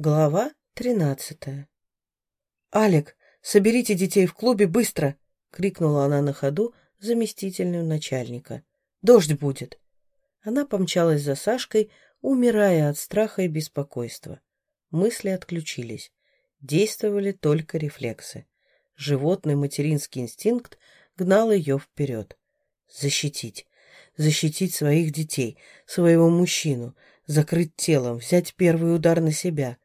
Глава тринадцатая. «Алик, соберите детей в клубе быстро!» — крикнула она на ходу заместительную начальника. «Дождь будет!» Она помчалась за Сашкой, умирая от страха и беспокойства. Мысли отключились. Действовали только рефлексы. Животный материнский инстинкт гнал ее вперед. Защитить. Защитить своих детей, своего мужчину, закрыть телом, взять первый удар на себя.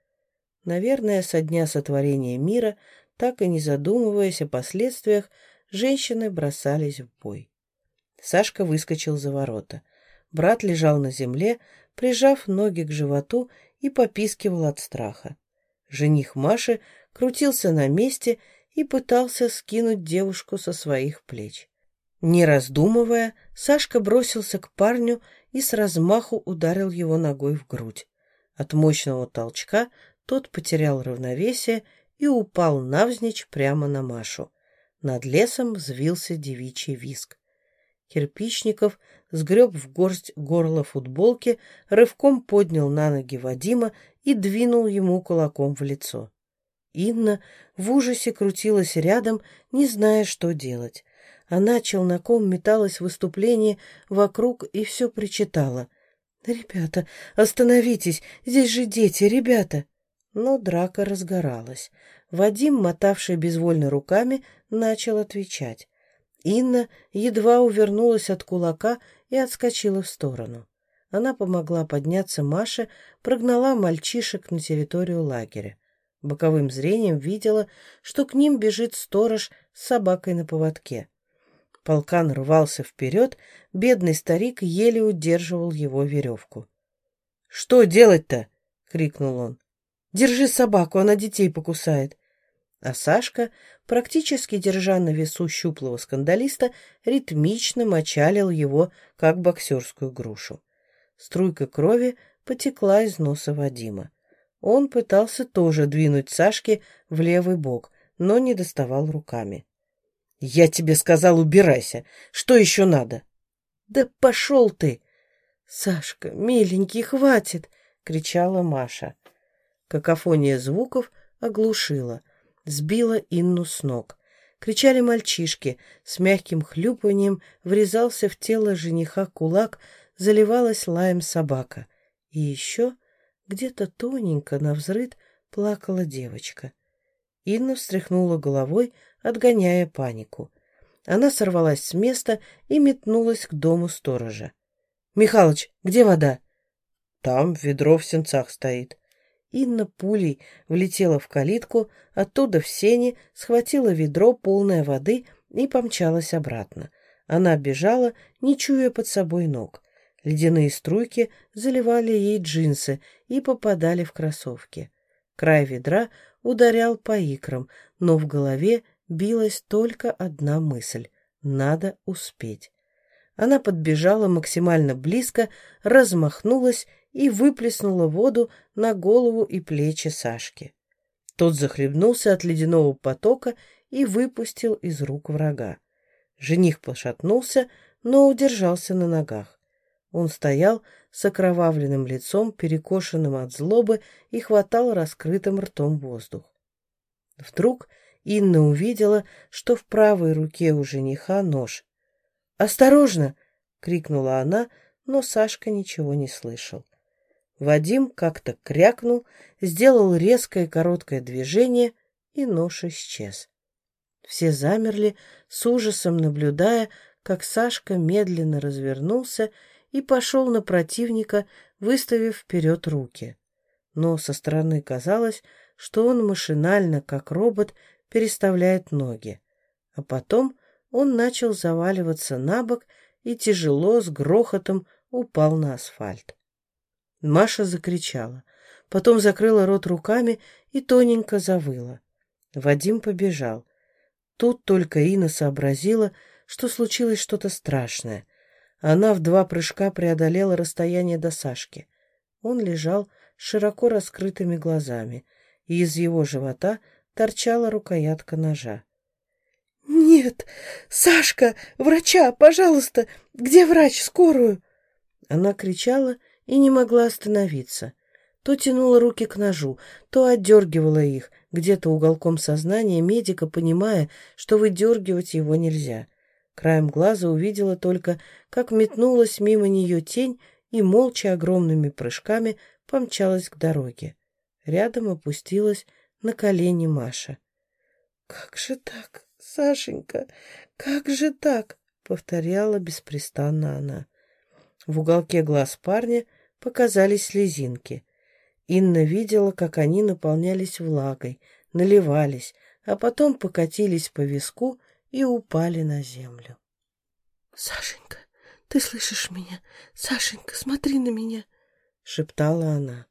Наверное, со дня сотворения мира, так и не задумываясь о последствиях, женщины бросались в бой. Сашка выскочил за ворота. Брат лежал на земле, прижав ноги к животу и попискивал от страха. Жених Маши крутился на месте и пытался скинуть девушку со своих плеч. Не раздумывая, Сашка бросился к парню и с размаху ударил его ногой в грудь. От мощного толчка тот потерял равновесие и упал навзничь прямо на Машу. Над лесом взвился девичий виск. Кирпичников сгреб в горсть горло футболки, рывком поднял на ноги Вадима и двинул ему кулаком в лицо. Инна в ужасе крутилась рядом, не зная, что делать. Она челноком металась в выступлении вокруг и все причитала. «Ребята, остановитесь! Здесь же дети, ребята!» Но драка разгоралась. Вадим, мотавший безвольно руками, начал отвечать. Инна едва увернулась от кулака и отскочила в сторону. Она помогла подняться Маше, прогнала мальчишек на территорию лагеря. Боковым зрением видела, что к ним бежит сторож с собакой на поводке. Полкан рвался вперед, бедный старик еле удерживал его веревку. «Что делать-то?» — крикнул он. «Держи собаку, она детей покусает». А Сашка, практически держа на весу щуплого скандалиста, ритмично мочалил его, как боксерскую грушу. Струйка крови потекла из носа Вадима. Он пытался тоже двинуть Сашке в левый бок, но не доставал руками. «Я тебе сказал, убирайся. Что еще надо?» «Да пошел ты!» «Сашка, миленький, хватит!» — кричала Маша. Какофония звуков оглушила, сбила Инну с ног. Кричали мальчишки, с мягким хлюпанием врезался в тело жениха кулак, заливалась лаем собака. И еще где-то тоненько на взрыд плакала девочка. Инна встряхнула головой, отгоняя панику. Она сорвалась с места и метнулась к дому сторожа. «Михалыч, где вода?» «Там ведро в сенцах стоит». Инна пулей влетела в калитку, оттуда в сени, схватила ведро, полное воды, и помчалась обратно. Она бежала, не чуя под собой ног. Ледяные струйки заливали ей джинсы и попадали в кроссовки. Край ведра ударял по икрам, но в голове билась только одна мысль — надо успеть. Она подбежала максимально близко, размахнулась и выплеснула воду на голову и плечи Сашки. Тот захлебнулся от ледяного потока и выпустил из рук врага. Жених пошатнулся, но удержался на ногах. Он стоял с окровавленным лицом, перекошенным от злобы, и хватал раскрытым ртом воздух. Вдруг Инна увидела, что в правой руке у жениха нож. «Осторожно!» — крикнула она, но Сашка ничего не слышал. Вадим как-то крякнул, сделал резкое короткое движение, и нож исчез. Все замерли, с ужасом наблюдая, как Сашка медленно развернулся и пошел на противника, выставив вперед руки. Но со стороны казалось, что он машинально, как робот, переставляет ноги. А потом он начал заваливаться на бок и тяжело, с грохотом, упал на асфальт. Маша закричала, потом закрыла рот руками и тоненько завыла. Вадим побежал. Тут только Инна сообразила, что случилось что-то страшное. Она в два прыжка преодолела расстояние до Сашки. Он лежал широко раскрытыми глазами, и из его живота торчала рукоятка ножа. «Нет! Сашка! Врача! Пожалуйста! Где врач? Скорую!» Она кричала и не могла остановиться. то тянула руки к ножу, то отдергивала их, где-то уголком сознания медика, понимая, что выдергивать его нельзя. Краем глаза увидела только, как метнулась мимо нее тень и молча огромными прыжками помчалась к дороге. Рядом опустилась на колени Маша. «Как же так, Сашенька, как же так?» — повторяла беспрестанно она. В уголке глаз парня показались слезинки. Инна видела, как они наполнялись влагой, наливались, а потом покатились по виску и упали на землю. «Сашенька, ты слышишь меня? Сашенька, смотри на меня!» — шептала она.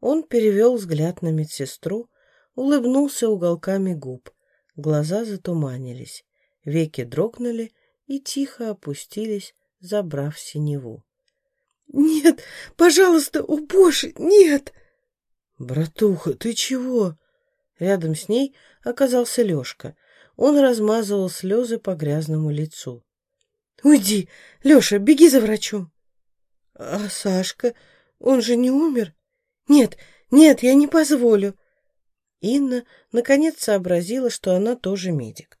Он перевел взгляд на медсестру, улыбнулся уголками губ. Глаза затуманились, веки дрогнули и тихо опустились, забрав синеву. «Нет, пожалуйста, о боже, нет!» «Братуха, ты чего?» Рядом с ней оказался Лешка. Он размазывал слезы по грязному лицу. «Уйди, Леша, беги за врачом!» «А Сашка, он же не умер?» «Нет, нет, я не позволю!» Инна наконец сообразила, что она тоже медик.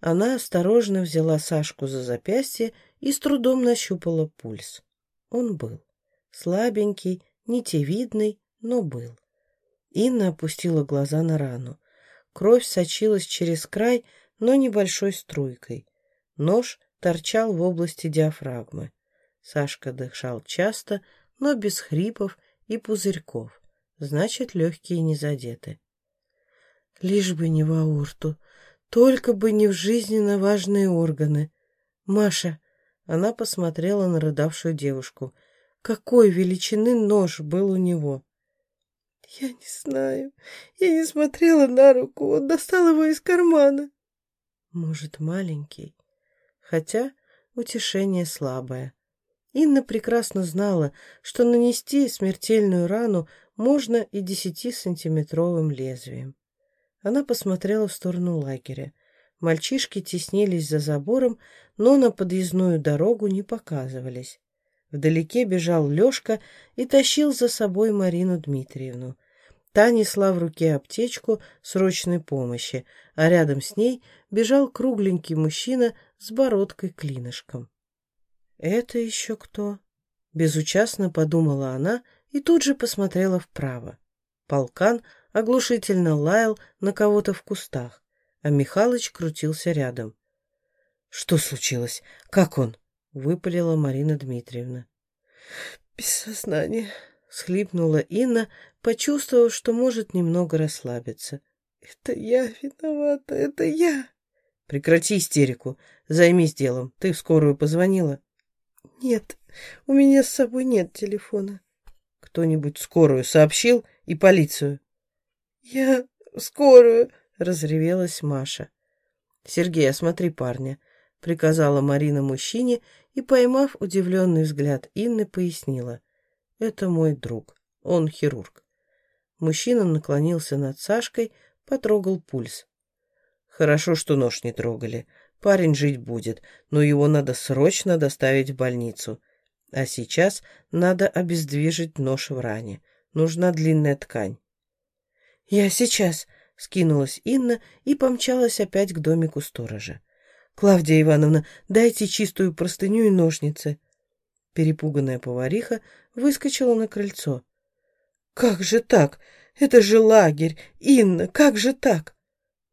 Она осторожно взяла Сашку за запястье и с трудом нащупала пульс. Он был. Слабенький, нитевидный, но был. Инна опустила глаза на рану. Кровь сочилась через край, но небольшой струйкой. Нож торчал в области диафрагмы. Сашка дышал часто, но без хрипов и пузырьков. Значит, легкие не задеты. Лишь бы не в аорту, только бы не в жизненно важные органы. Маша, она посмотрела на рыдавшую девушку. Какой величины нож был у него? Я не знаю. Я не смотрела на руку. Он достал его из кармана. Может, маленький? Хотя утешение слабое. Инна прекрасно знала, что нанести смертельную рану можно и десятисантиметровым лезвием. Она посмотрела в сторону лагеря. Мальчишки теснились за забором, но на подъездную дорогу не показывались. Вдалеке бежал Лешка и тащил за собой Марину Дмитриевну. Та несла в руке аптечку срочной помощи, а рядом с ней бежал кругленький мужчина с бородкой-клинышком. «Это еще кто?» — безучастно подумала она и тут же посмотрела вправо. Полкан оглушительно лаял на кого-то в кустах а Михалыч крутился рядом. «Что случилось? Как он?» — выпалила Марина Дмитриевна. «Без сознания», — схлипнула Инна, почувствовав, что может немного расслабиться. «Это я виновата, это я!» «Прекрати истерику, займись делом. Ты в скорую позвонила?» «Нет, у меня с собой нет телефона». «Кто-нибудь скорую сообщил и полицию?» «Я скорую», — разревелась Маша. «Сергей, осмотри парня», — приказала Марина мужчине и, поймав удивленный взгляд Инны, пояснила. «Это мой друг. Он хирург». Мужчина наклонился над Сашкой, потрогал пульс. «Хорошо, что нож не трогали. Парень жить будет, но его надо срочно доставить в больницу. А сейчас надо обездвижить нож в ране. Нужна длинная ткань». «Я сейчас», Скинулась Инна и помчалась опять к домику сторожа. «Клавдия Ивановна, дайте чистую простыню и ножницы». Перепуганная повариха выскочила на крыльцо. «Как же так? Это же лагерь! Инна, как же так?»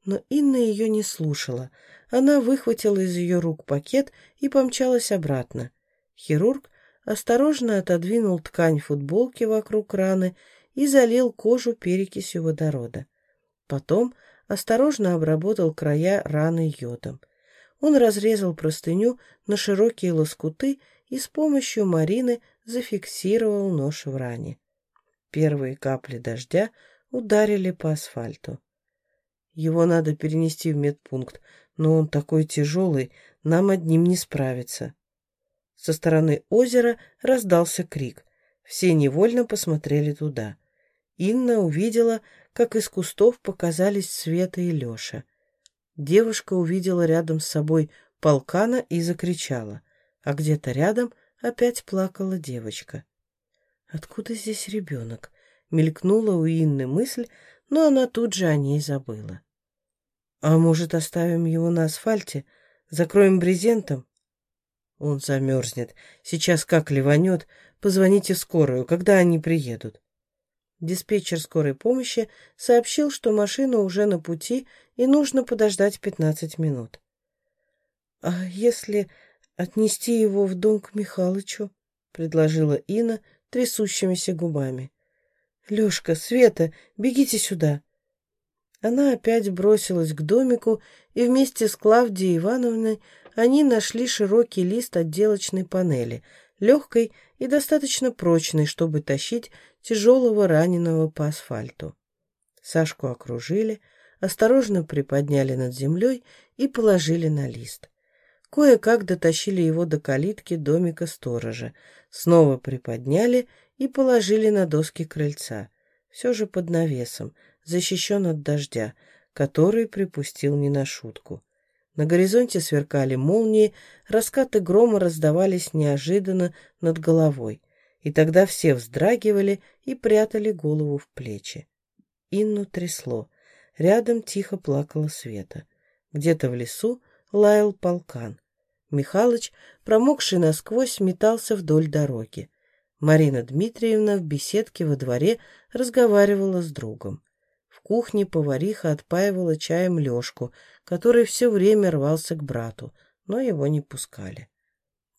Но Инна ее не слушала. Она выхватила из ее рук пакет и помчалась обратно. Хирург осторожно отодвинул ткань футболки вокруг раны и залил кожу перекисью водорода. Потом осторожно обработал края раны йодом. Он разрезал простыню на широкие лоскуты и с помощью Марины зафиксировал нож в ране. Первые капли дождя ударили по асфальту. Его надо перенести в медпункт, но он такой тяжелый, нам одним не справиться. Со стороны озера раздался крик. Все невольно посмотрели туда. Инна увидела, как из кустов показались Света и Леша. Девушка увидела рядом с собой полкана и закричала, а где-то рядом опять плакала девочка. «Откуда здесь ребенок?» — Мелькнула у Инны мысль, но она тут же о ней забыла. «А может, оставим его на асфальте? Закроем брезентом?» Он замерзнет. Сейчас как ливанет. Позвоните в скорую, когда они приедут. Диспетчер скорой помощи сообщил, что машина уже на пути и нужно подождать пятнадцать минут. «А если отнести его в дом к Михалычу?» — предложила Инна трясущимися губами. «Лешка, Света, бегите сюда!» Она опять бросилась к домику, и вместе с Клавдией Ивановной они нашли широкий лист отделочной панели, легкой и достаточно прочной, чтобы тащить тяжелого раненого по асфальту. Сашку окружили, осторожно приподняли над землей и положили на лист. Кое-как дотащили его до калитки домика сторожа, снова приподняли и положили на доски крыльца, все же под навесом, защищен от дождя, который припустил не на шутку. На горизонте сверкали молнии, раскаты грома раздавались неожиданно над головой, и тогда все вздрагивали и прятали голову в плечи. Инну трясло. Рядом тихо плакала Света. Где-то в лесу лаял полкан. Михалыч, промокший насквозь, метался вдоль дороги. Марина Дмитриевна в беседке во дворе разговаривала с другом. Кухне повариха отпаивала чаем Лешку, который все время рвался к брату, но его не пускали.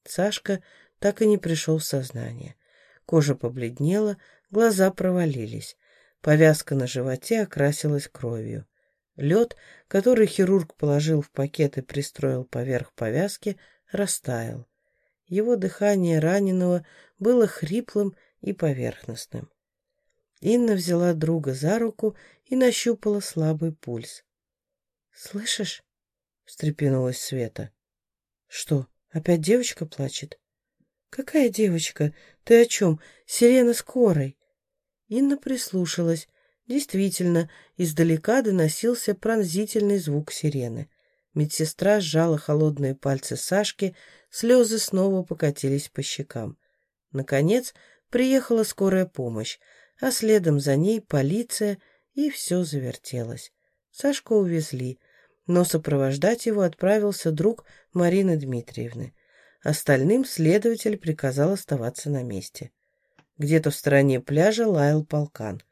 Сашка так и не пришел в сознание. Кожа побледнела, глаза провалились. Повязка на животе окрасилась кровью. Лед, который хирург положил в пакет и пристроил поверх повязки, растаял. Его дыхание раненого было хриплым и поверхностным. Инна взяла друга за руку и нащупала слабый пульс. «Слышишь?» — встрепенулась Света. «Что, опять девочка плачет?» «Какая девочка? Ты о чем? Сирена скорой!» Инна прислушалась. Действительно, издалека доносился пронзительный звук сирены. Медсестра сжала холодные пальцы Сашки, слезы снова покатились по щекам. Наконец, приехала скорая помощь, а следом за ней полиция, и все завертелось. Сашку увезли, но сопровождать его отправился друг Марины Дмитриевны. Остальным следователь приказал оставаться на месте. Где-то в стороне пляжа лаял полкан.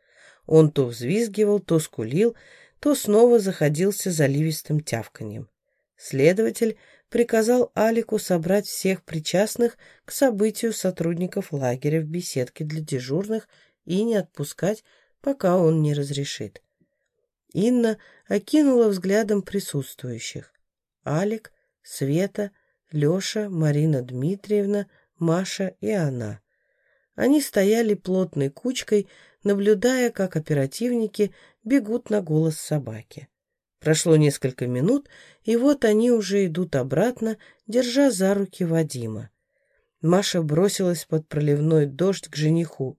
Он то взвизгивал, то скулил, то снова заходился заливистым тявканьем. Следователь приказал Алику собрать всех причастных к событию сотрудников лагеря в беседке для дежурных и не отпускать, пока он не разрешит. Инна окинула взглядом присутствующих. Алик, Света, Леша, Марина Дмитриевна, Маша и она. Они стояли плотной кучкой, наблюдая, как оперативники бегут на голос собаки. Прошло несколько минут, и вот они уже идут обратно, держа за руки Вадима. Маша бросилась под проливной дождь к жениху.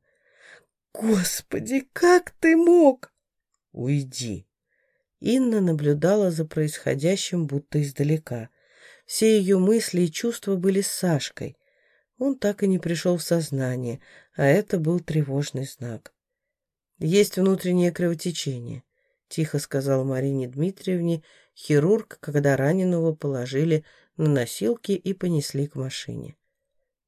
«Господи, как ты мог?» «Уйди!» Инна наблюдала за происходящим будто издалека. Все ее мысли и чувства были с Сашкой. Он так и не пришел в сознание, а это был тревожный знак. «Есть внутреннее кровотечение», — тихо сказал Марине Дмитриевне хирург, когда раненого положили на носилки и понесли к машине.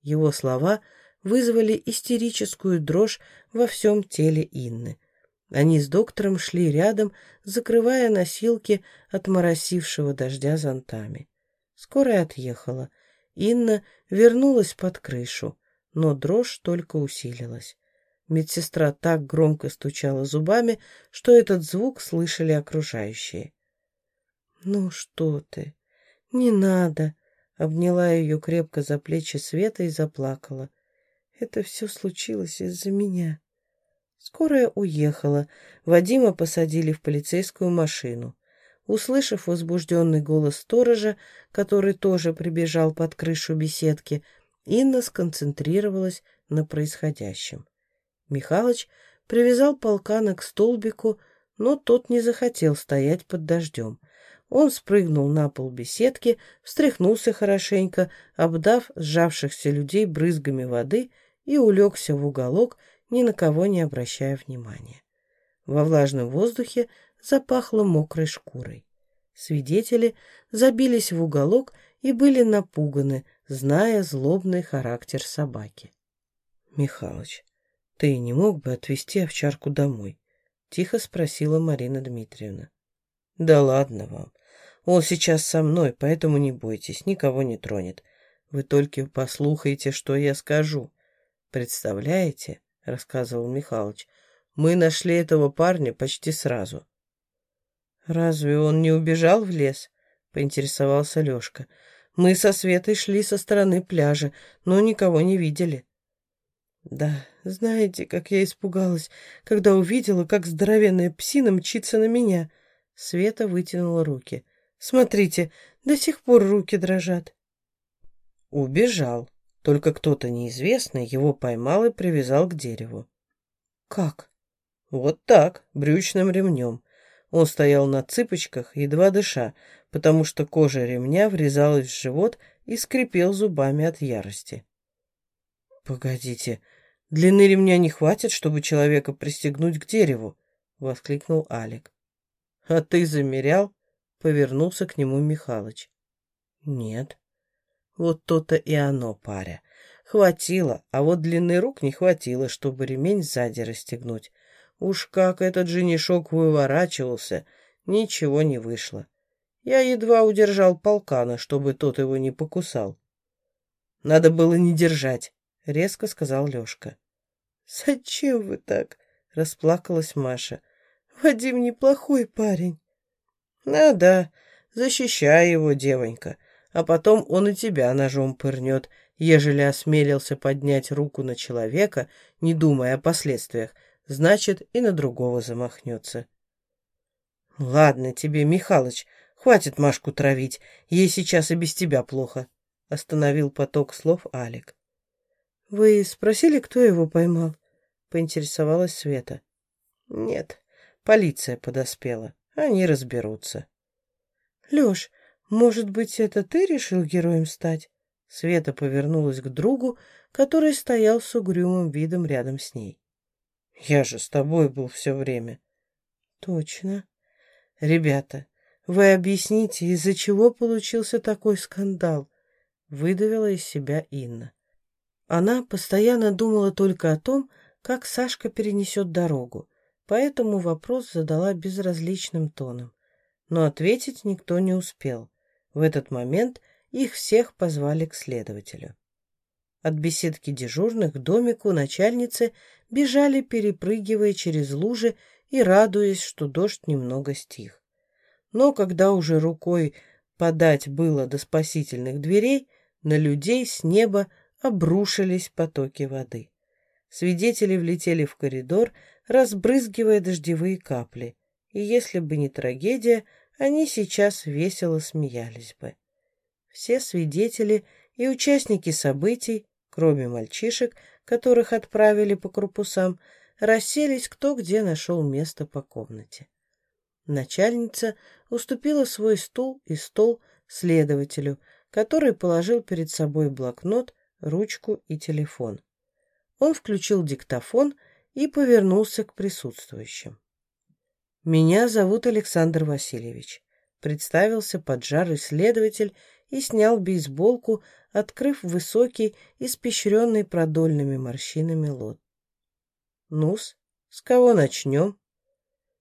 Его слова вызвали истерическую дрожь во всем теле Инны. Они с доктором шли рядом, закрывая носилки от моросившего дождя зонтами. Скорая отъехала. Инна вернулась под крышу, но дрожь только усилилась. Медсестра так громко стучала зубами, что этот звук слышали окружающие. «Ну что ты? Не надо!» Обняла ее крепко за плечи Света и заплакала. «Это все случилось из-за меня». Скорая уехала. Вадима посадили в полицейскую машину. Услышав возбужденный голос сторожа, который тоже прибежал под крышу беседки, Инна сконцентрировалась на происходящем. Михалыч привязал полкана к столбику, но тот не захотел стоять под дождем. Он спрыгнул на пол беседки, встряхнулся хорошенько, обдав сжавшихся людей брызгами воды и улегся в уголок, ни на кого не обращая внимания. Во влажном воздухе запахло мокрой шкурой. Свидетели забились в уголок и были напуганы, зная злобный характер собаки. «Михалыч, ты не мог бы отвезти овчарку домой?» — тихо спросила Марина Дмитриевна. «Да ладно вам. Он сейчас со мной, поэтому не бойтесь, никого не тронет. Вы только послухайте, что я скажу. Представляете, — рассказывал Михалыч, — мы нашли этого парня почти сразу. «Разве он не убежал в лес?» — поинтересовался Лешка. «Мы со Светой шли со стороны пляжа, но никого не видели». «Да, знаете, как я испугалась, когда увидела, как здоровенная псина мчится на меня». Света вытянула руки. «Смотрите, до сих пор руки дрожат». «Убежал. Только кто-то неизвестный его поймал и привязал к дереву». «Как?» «Вот так, брючным ремнем. Он стоял на цыпочках, едва дыша, потому что кожа ремня врезалась в живот и скрипел зубами от ярости. «Погодите, длины ремня не хватит, чтобы человека пристегнуть к дереву?» — воскликнул Алик. «А ты замерял?» — повернулся к нему Михалыч. «Нет». «Вот то-то и оно, паря. Хватило, а вот длины рук не хватило, чтобы ремень сзади расстегнуть. Уж как этот женишок выворачивался, ничего не вышло. Я едва удержал полкана, чтобы тот его не покусал. «Надо было не держать», — резко сказал Лешка. «Зачем вы так?» — расплакалась Маша. «Вадим неплохой парень». «Ну да, защищай его, девонька, а потом он и тебя ножом пырнет, ежели осмелился поднять руку на человека, не думая о последствиях, значит, и на другого замахнется. «Ладно тебе, Михалыч, хватит Машку травить, ей сейчас и без тебя плохо», — остановил поток слов Алик. «Вы спросили, кто его поймал?» — поинтересовалась Света. «Нет, полиция подоспела, они разберутся». «Лёш, может быть, это ты решил героем стать?» Света повернулась к другу, который стоял с угрюмым видом рядом с ней. Я же с тобой был все время. Точно. Ребята, вы объясните, из-за чего получился такой скандал? Выдавила из себя Инна. Она постоянно думала только о том, как Сашка перенесет дорогу, поэтому вопрос задала безразличным тоном. Но ответить никто не успел. В этот момент их всех позвали к следователю. От беседки дежурных к домику начальницы бежали, перепрыгивая через лужи и радуясь, что дождь немного стих. Но когда уже рукой подать было до спасительных дверей, на людей с неба обрушились потоки воды. Свидетели влетели в коридор, разбрызгивая дождевые капли, и если бы не трагедия, они сейчас весело смеялись бы. Все свидетели и участники событий кроме мальчишек, которых отправили по корпусам, расселись кто где нашел место по комнате. Начальница уступила свой стул и стол следователю, который положил перед собой блокнот, ручку и телефон. Он включил диктофон и повернулся к присутствующим. «Меня зовут Александр Васильевич», — представился поджарый следователь и снял бейсболку, открыв высокий, испещренный продольными морщинами лот. «Ну-с, с кого начнем?»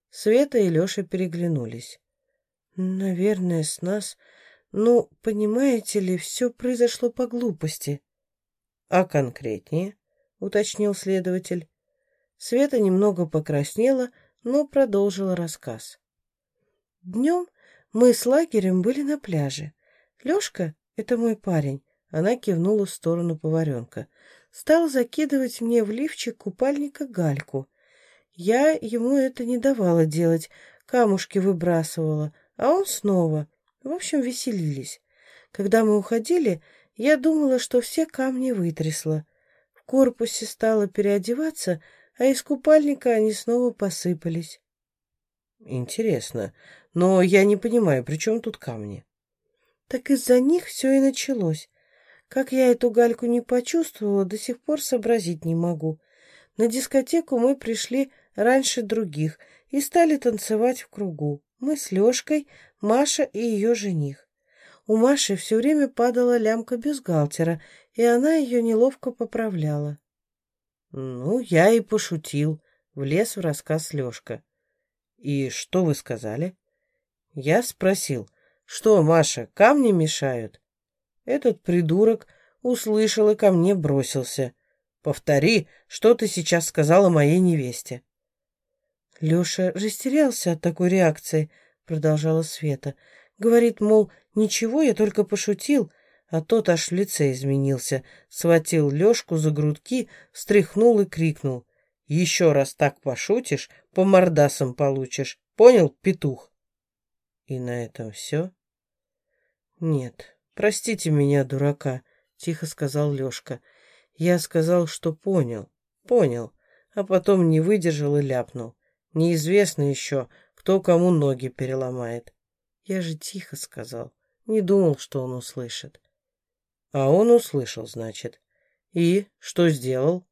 Света и Леша переглянулись. «Наверное, с нас. Ну, понимаете ли, все произошло по глупости». «А конкретнее?» — уточнил следователь. Света немного покраснела, но продолжила рассказ. Днем мы с лагерем были на пляже. Лешка, это мой парень, она кивнула в сторону поваренка. Стал закидывать мне в лифчик купальника гальку. Я ему это не давала делать, камушки выбрасывала, а он снова. В общем, веселились. Когда мы уходили, я думала, что все камни вытрясла. В корпусе стала переодеваться, а из купальника они снова посыпались. Интересно, но я не понимаю, при чем тут камни? Так из-за них все и началось. Как я эту гальку не почувствовала, до сих пор сообразить не могу. На дискотеку мы пришли раньше других и стали танцевать в кругу. Мы с Лёшкой, Маша и ее жених. У Маши все время падала лямка бюстгальтера, и она ее неловко поправляла. «Ну, я и пошутил», — влез в рассказ Лёшка. «И что вы сказали?» Я спросил, что, Маша, камни мешают? Этот придурок услышал и ко мне бросился. Повтори, что ты сейчас сказала моей невесте. Леша растерялся от такой реакции, продолжала Света. Говорит, мол, ничего, я только пошутил, а тот аж в лице изменился, схватил Лешку за грудки, встряхнул и крикнул. «Еще раз так пошутишь, по мордасам получишь. Понял, петух?» И на этом все? Нет, простите меня, дурака, тихо сказал Лешка. Я сказал, что понял, понял, а потом не выдержал и ляпнул. Неизвестно еще, кто кому ноги переломает. Я же тихо сказал, не думал, что он услышит. А он услышал, значит. И что сделал?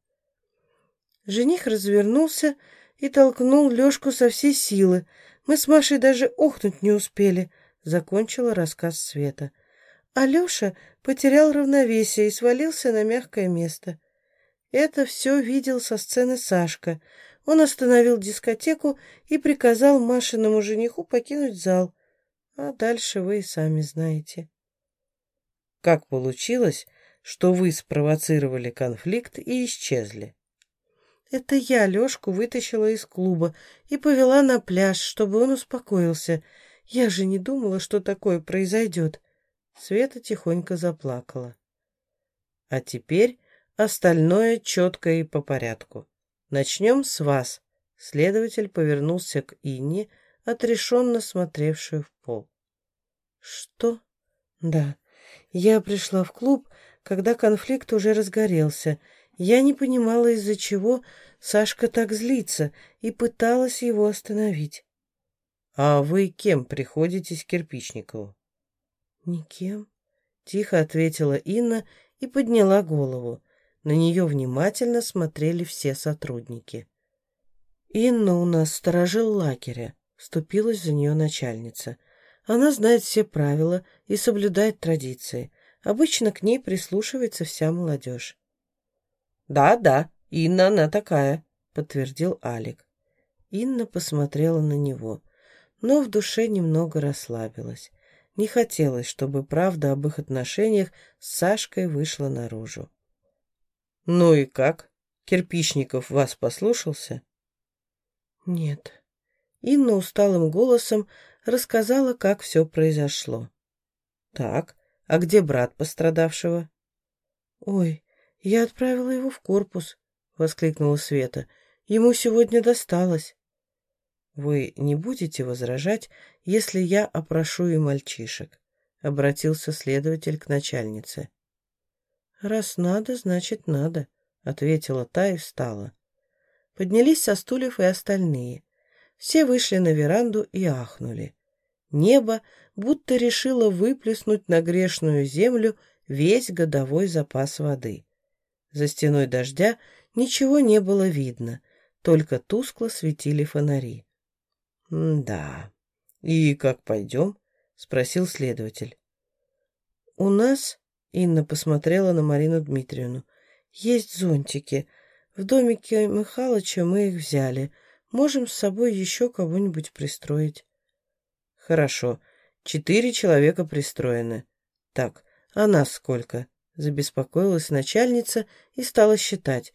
Жених развернулся и толкнул Лешку со всей силы, мы с Машей даже охнуть не успели, — закончила рассказ Света. Алеша потерял равновесие и свалился на мягкое место. Это все видел со сцены Сашка. Он остановил дискотеку и приказал Машиному жениху покинуть зал. А дальше вы и сами знаете. Как получилось, что вы спровоцировали конфликт и исчезли? Это я Лёшку вытащила из клуба и повела на пляж, чтобы он успокоился. Я же не думала, что такое произойдет. Света тихонько заплакала. А теперь остальное четко и по порядку. Начнем с вас. Следователь повернулся к Инне, отрешенно смотревшую в пол. Что? Да. Я пришла в клуб, когда конфликт уже разгорелся, я не понимала, из-за чего Сашка так злится, и пыталась его остановить. — А вы кем приходитесь Кирпичникову? — Никем, — тихо ответила Инна и подняла голову. На нее внимательно смотрели все сотрудники. «Инна у нас сторожил лагеря», — вступилась за нее начальница. «Она знает все правила и соблюдает традиции. Обычно к ней прислушивается вся молодежь». «Да-да, Инна она такая», — подтвердил Алик. Инна посмотрела на него, но в душе немного расслабилась. Не хотелось, чтобы правда об их отношениях с Сашкой вышла наружу. «Ну и как? Кирпичников вас послушался?» «Нет». Инна усталым голосом рассказала, как все произошло. «Так, а где брат пострадавшего?» «Ой, «Я отправила его в корпус», — воскликнула Света. «Ему сегодня досталось». «Вы не будете возражать, если я опрошу и мальчишек?» — обратился следователь к начальнице. «Раз надо, значит надо», — ответила та и встала. Поднялись со стульев и остальные. Все вышли на веранду и ахнули. Небо будто решило выплеснуть на грешную землю весь годовой запас воды. За стеной дождя ничего не было видно, только тускло светили фонари. «Да. И как пойдем?» — спросил следователь. «У нас...» — Инна посмотрела на Марину Дмитриевну. «Есть зонтики. В домике Михалыча мы их взяли. Можем с собой еще кого-нибудь пристроить». «Хорошо. Четыре человека пристроены. Так, а нас сколько?» Забеспокоилась начальница и стала считать.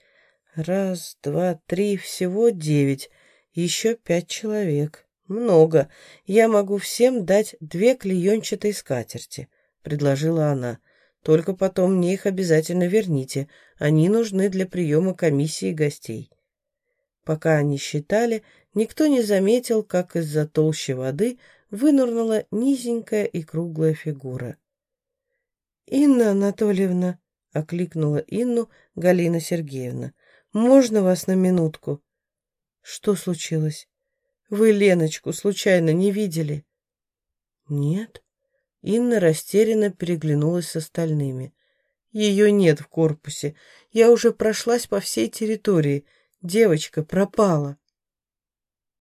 Раз, два, три, всего девять. Еще пять человек. Много. Я могу всем дать две клеенчатые скатерти, предложила она. Только потом мне их обязательно верните. Они нужны для приема комиссии гостей. Пока они считали, никто не заметил, как из-за толщи воды вынырнула низенькая и круглая фигура. «Инна Анатольевна», — окликнула Инну Галина Сергеевна, — «можно вас на минутку?» «Что случилось? Вы Леночку случайно не видели?» «Нет». Инна растерянно переглянулась с остальными. «Ее нет в корпусе. Я уже прошлась по всей территории. Девочка пропала.